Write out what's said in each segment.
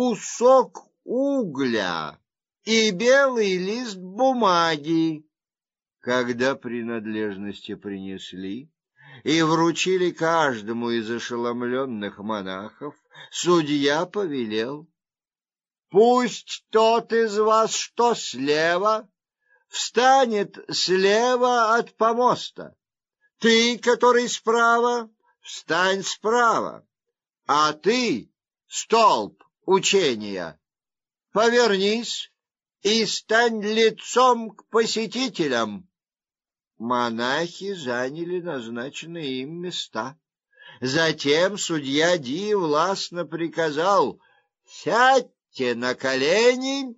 кусок угля и белый лист бумаги. Когда принадлежности принесли и вручили каждому из ошеломленных монахов, судья повелел: "Пусть тот из вас, что слева, встанет слева от помоста. Ты, который справа, встань справа, а ты, столб учения, повернись и стань лицом к посетителям. Монахи заняли назначенные им места. Затем судья Ди властно приказал: "Сядьте на колени,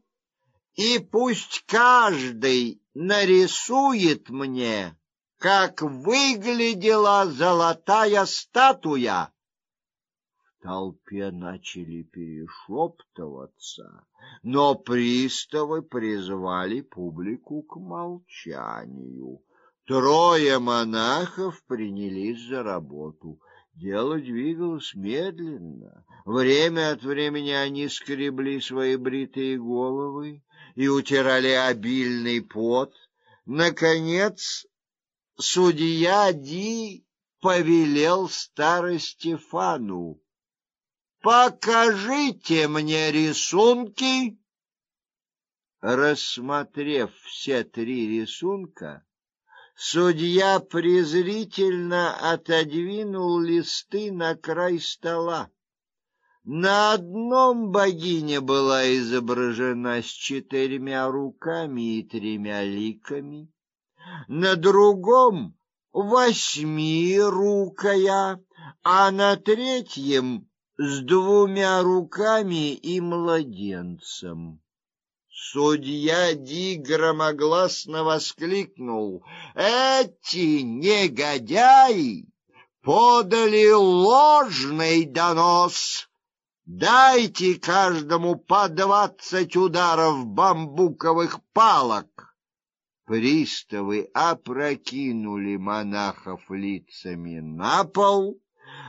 и пусть каждый нарисует мне, как выглядела золотая статуя". Толпе начали перешептываться, но приставы призвали публику к молчанию. Трое монахов принялись за работу. Дело двигалось медленно. Время от времени они скребли свои бритые головы и утирали обильный пот. Наконец, судья Ди повелел старостефану: "Покажите мне рисунки". Рассмотрев все три рисунка, Судья презрительно отодвинул листы на край стола. На одном богиня была изображена с четырьмя руками и тремя ликами, на другом восьмирукая, а на третьем с двумя руками и младенцем. Судья Ди громогласно воскликнул: "Эти негодяи подали ложный донос. Дайте каждому по двадцать ударов бамбуковых палок". Приставы опрокинули монахов лицами на пол,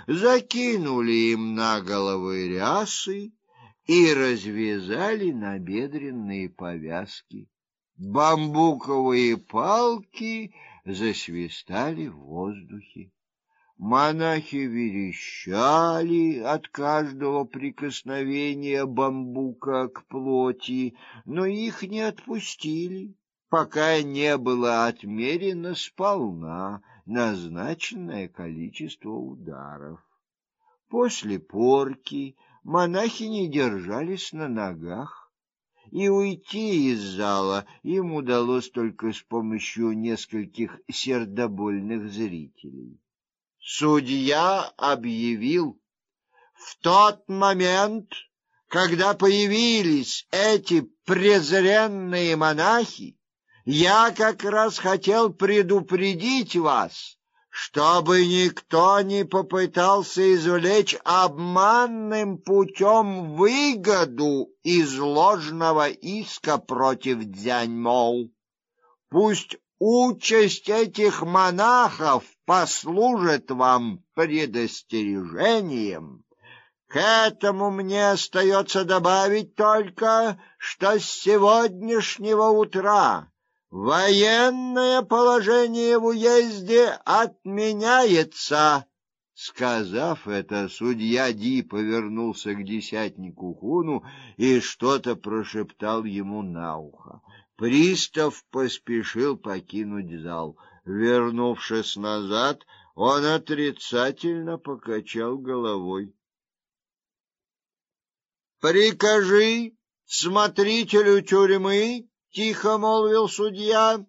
закинули им на головы рясы и развязали набедренные повязки. Бамбуковые палки засвистали в воздухе. Монахи верещали от каждого прикосновения бамбука к плоти, но их не отпустили, пока не было отмерено сполна назначенное количество ударов. После порки монахи не держались на ногах, и уйти из зала им удалось только с помощью нескольких сердобольных зрителей. Судья объявил: "В тот момент, когда появились эти презренные монахи, я как раз хотел предупредить вас, чтобы никто не попытался извлечь обманным путем выгоду из ложного иска против Дзяньмоу. Пусть участь этих монахов послужит вам предостережением. К этому мне остается добавить только, что с сегодняшнего утра Военное положение в уезде отменяется. Сказав это, судья Ди повернулся к десятнику Хуну и что-то прошептал ему на ухо. Пристав поспешил покинуть зал. Вернувшись назад, он отрицательно покачал головой. Прикажи смотрителю тюрьмы тихо молвил судья,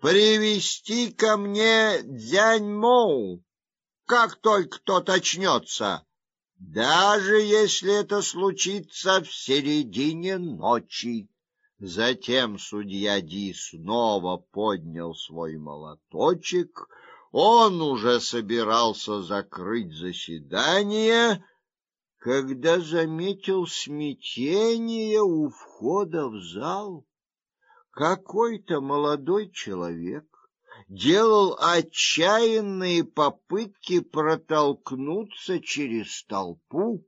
привести ко мне Дзяньмоу, как только тот очнется, даже если это случится в середине ночи. Затем судья Ди снова поднял свой молоточек. Он уже собирался закрыть заседание, когда заметил смятение у входа в зал. Какой-то молодой человек делал отчаянные попытки протолкнуться через толпу.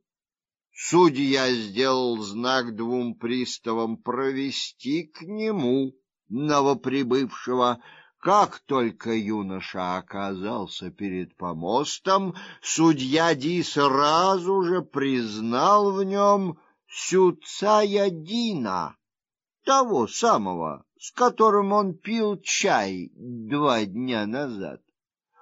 Судья сделал знак двум приставам провести к нему новоприбывшего. Как только юноша оказался перед помостом, судья Ди сразу же признал в нем Сюцая Дина, того самого, с которым он пил чай два дня назад.